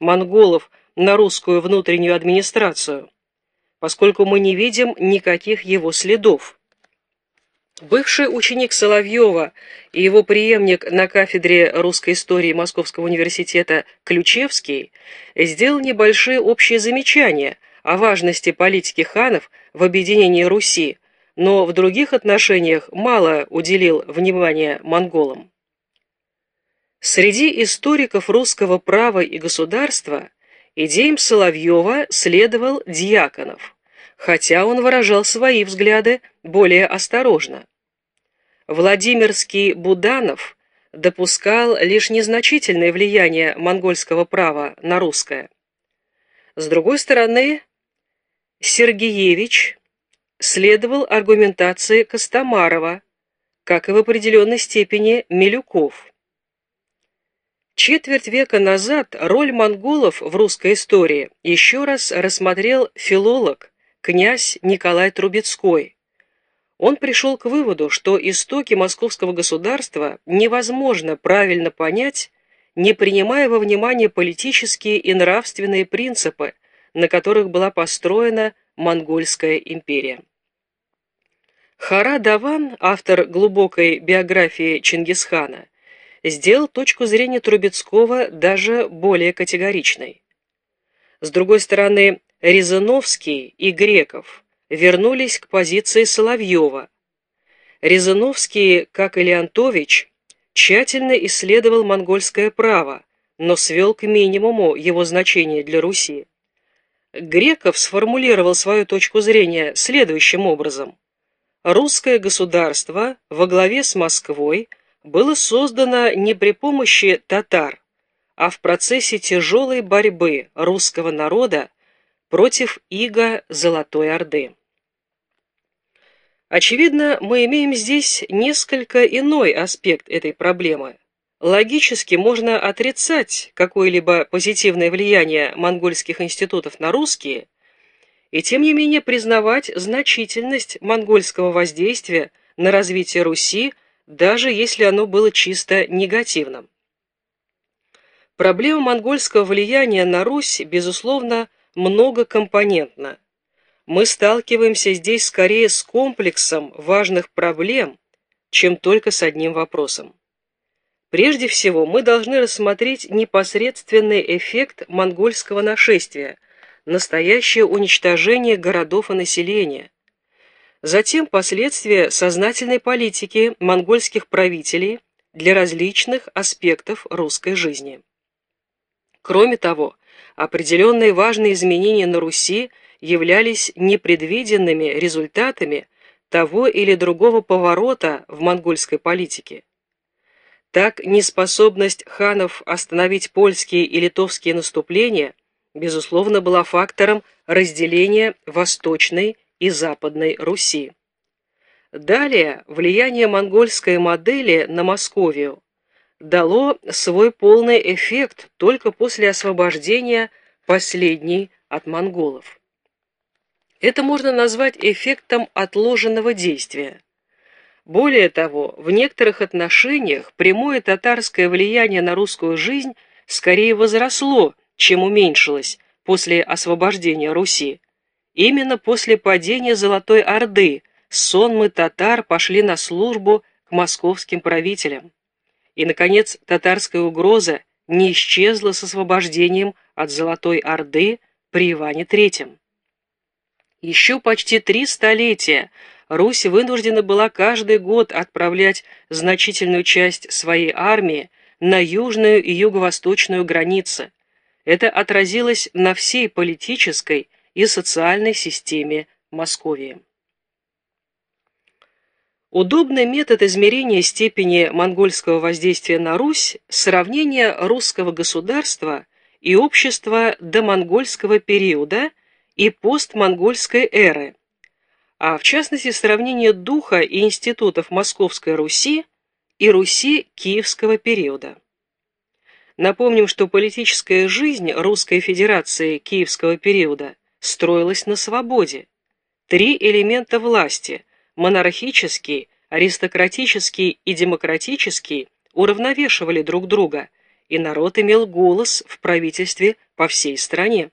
монголов на русскую внутреннюю администрацию, поскольку мы не видим никаких его следов. Бывший ученик Соловьева и его преемник на кафедре русской истории Московского университета Ключевский сделал небольшие общие замечания о важности политики ханов в объединении Руси, но в других отношениях мало уделил внимания монголам. Среди историков русского права и государства идеям Соловьева следовал Дьяконов, хотя он выражал свои взгляды более осторожно. Владимирский Буданов допускал лишь незначительное влияние монгольского права на русское. С другой стороны, Сергеевич следовал аргументации Костомарова, как и в определенной степени Милюков. Четверть века назад роль монголов в русской истории еще раз рассмотрел филолог, князь Николай Трубецкой. Он пришел к выводу, что истоки московского государства невозможно правильно понять, не принимая во внимание политические и нравственные принципы, на которых была построена Монгольская империя. Хара Даван, автор глубокой биографии Чингисхана, сделал точку зрения Трубецкого даже более категоричной. С другой стороны, Рязановский и Греков вернулись к позиции Соловьева. Рязановский, как и Леонтович, тщательно исследовал монгольское право, но свел к минимуму его значение для Руси. Греков сформулировал свою точку зрения следующим образом. Русское государство во главе с Москвой было создано не при помощи татар, а в процессе тяжелой борьбы русского народа против иго Золотой Орды. Очевидно, мы имеем здесь несколько иной аспект этой проблемы. Логически можно отрицать какое-либо позитивное влияние монгольских институтов на русские, и тем не менее признавать значительность монгольского воздействия на развитие Руси, даже если оно было чисто негативным. Проблема монгольского влияния на Русь, безусловно, многокомпонентна мы сталкиваемся здесь скорее с комплексом важных проблем, чем только с одним вопросом. Прежде всего, мы должны рассмотреть непосредственный эффект монгольского нашествия, настоящее уничтожение городов и населения. Затем последствия сознательной политики монгольских правителей для различных аспектов русской жизни. Кроме того, определенные важные изменения на Руси – являлись непредвиденными результатами того или другого поворота в монгольской политике. Так, неспособность ханов остановить польские и литовские наступления, безусловно, была фактором разделения Восточной и Западной Руси. Далее, влияние монгольской модели на Московию дало свой полный эффект только после освобождения последней от монголов. Это можно назвать эффектом отложенного действия. Более того, в некоторых отношениях прямое татарское влияние на русскую жизнь скорее возросло, чем уменьшилось после освобождения Руси. Именно после падения Золотой Орды сонмы татар пошли на службу к московским правителям. И, наконец, татарская угроза не исчезла с освобождением от Золотой Орды при Иване III. Еще почти три столетия Русь вынуждена была каждый год отправлять значительную часть своей армии на южную и юго-восточную границы. Это отразилось на всей политической и социальной системе Московии. Удобный метод измерения степени монгольского воздействия на Русь – сравнение русского государства и общества до монгольского периода – и постмонгольской эры, а в частности сравнение духа и институтов Московской Руси и Руси Киевского периода. Напомним, что политическая жизнь Русской Федерации Киевского периода строилась на свободе. Три элемента власти – монархический, аристократический и демократический – уравновешивали друг друга и народ имел голос в правительстве по всей стране.